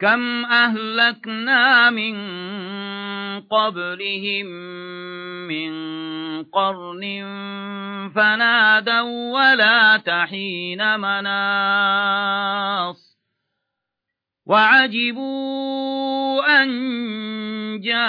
كم أهلكنا من قبلهم من قرن فنادوا ولا تحين مناص وعجبوا أن جاءهم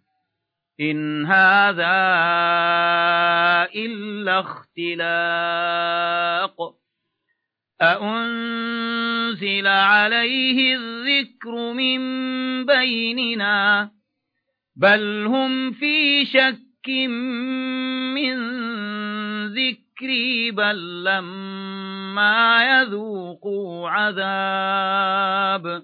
إن هذا إلا اختلاق أأنزل عليه الذكر من بيننا بل هم في شك من ذكري بل لما يذوقوا عذاب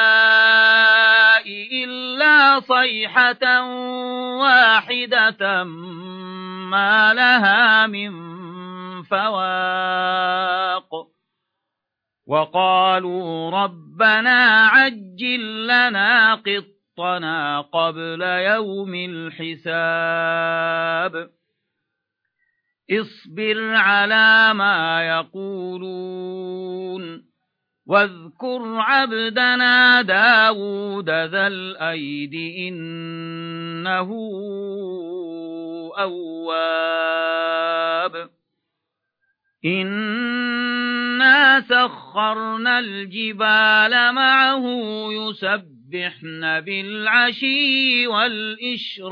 صيحة واحدة ما لها من فواق. وقالوا ربنا عجل لنا قطنا قبل يوم الحساب. اصبر على ما يقولون. واذكر عبدنا داود ذا الأيد إنه أواب. إنا سخرنا الجبال معه يسبحن بالعشي والإشراق.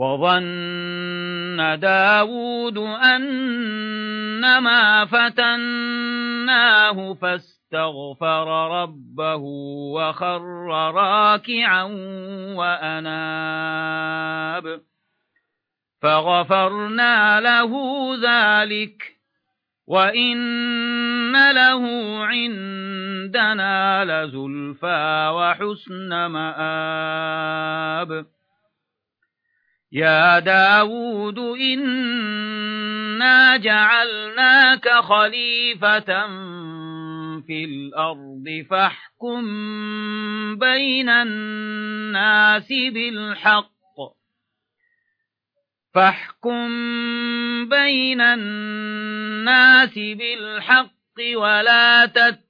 وظن داود أنما فتناه فاستغفر ربه وخر راكعا وأناب. فغفرنا له ذلك وإن له عندنا لزلفى وحسن مآب. يا داود إنا جعلناك خليفة في الأرض فاحكم بين الناس بالحق فاحكم بين الناس بالحق ولا تتبع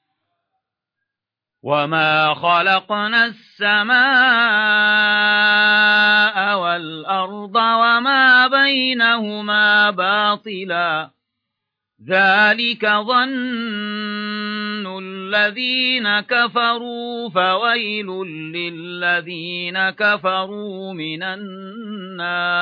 وما خلقنا السماء والأرض وما بينهما باطلا ذلك ظن الذين كفروا فويل للذين كفروا من النار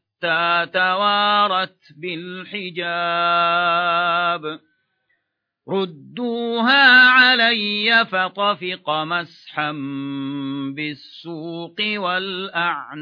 حتى توارت بالحجاب. ردوها علي فطفق مسحا بالسوق والأعناق.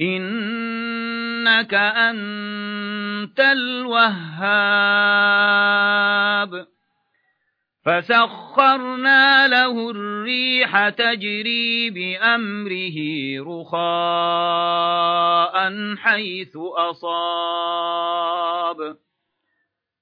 إنك أنت الوهاب. فسخرنا له الريح تجري بأمره رخاء حيث أصاب.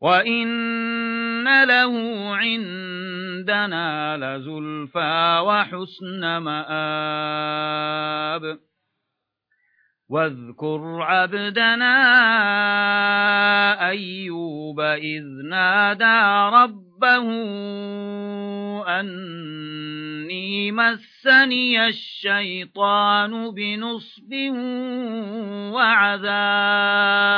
وإن له عندنا لزلفى وحسن مآب واذكر عبدنا أيوب إذ نادى ربه أني مسني الشيطان بنصب وعذاب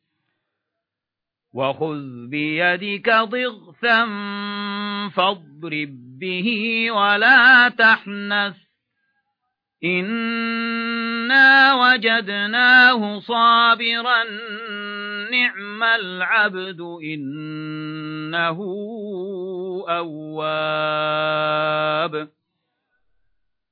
وخذ بيدك ضغثا فاضرب به ولا تحنث. إنا وجدناه صابرا نعم العبد إنه أواب.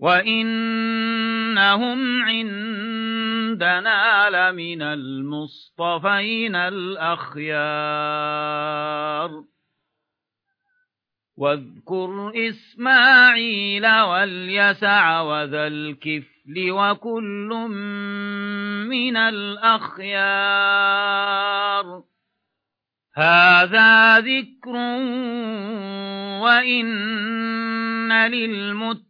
وإنهم عندنا لمن المصطفين الأخيار واذكر إسماعيل واليسع وذا الكفل وكل من الأخيار هذا ذكر وإن للمتقين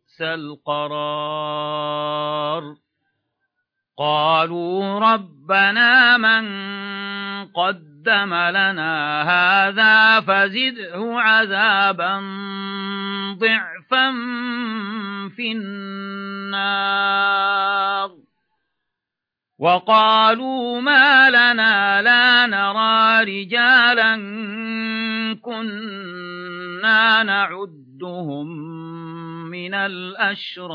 القرار. قالوا ربنا من قدم لنا هذا فزده عذابا ضعفا في النار. وقالوا ما لنا لا نرى رجالا كنا نعدهم من الأشرار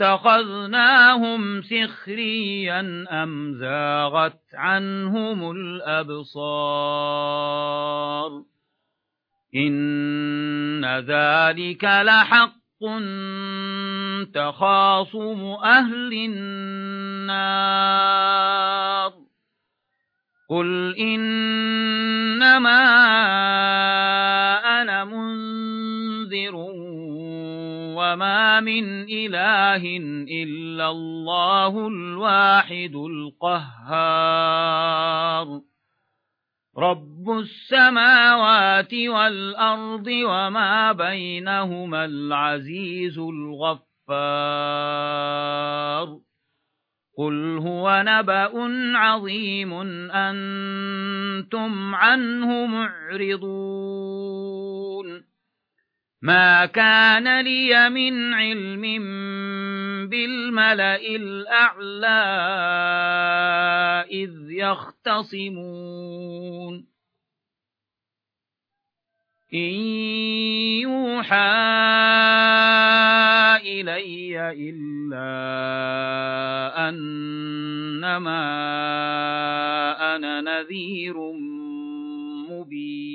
أتخذناهم سخريا أم زاغت عنهم الأبصار إن ذلك لحق تخاصم أهل النار قل إنما أنا منذر وما من إله إلا الله الواحد القهار. رب السماوات والأرض وما بينهما العزيز الغفار. قل هو نبأ عظيم أنتم عنه معرضون. ما كان لي من علم بالملأ الأعلى إذ يختصمون إن يوحى إلي إلا أنما أنا نذير مبين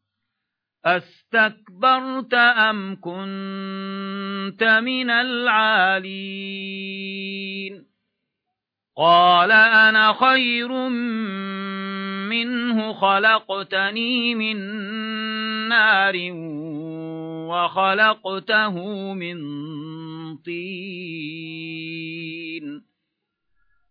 أستكبرت أم كنت من العالين؟ قال أنا خير منه خلقتني من نار وخلقته من طين.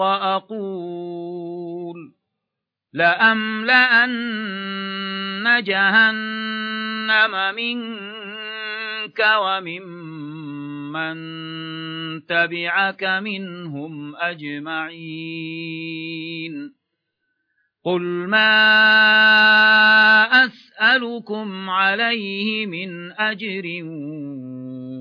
أقول لأملأن جهنم منك وممن تبعك منهم أجمعين قل ما أسألكم عليه من أجر